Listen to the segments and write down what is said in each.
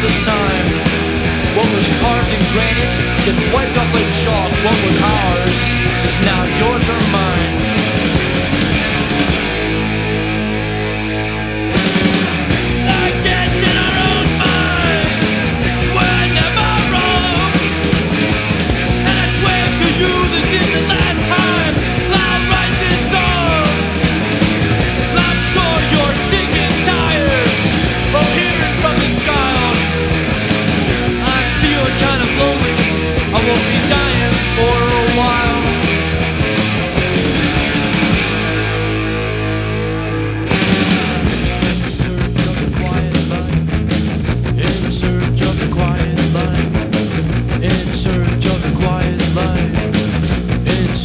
This time. What was carved in granite is wiped off like chalk. What was ours is now yours.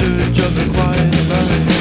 to quiet life.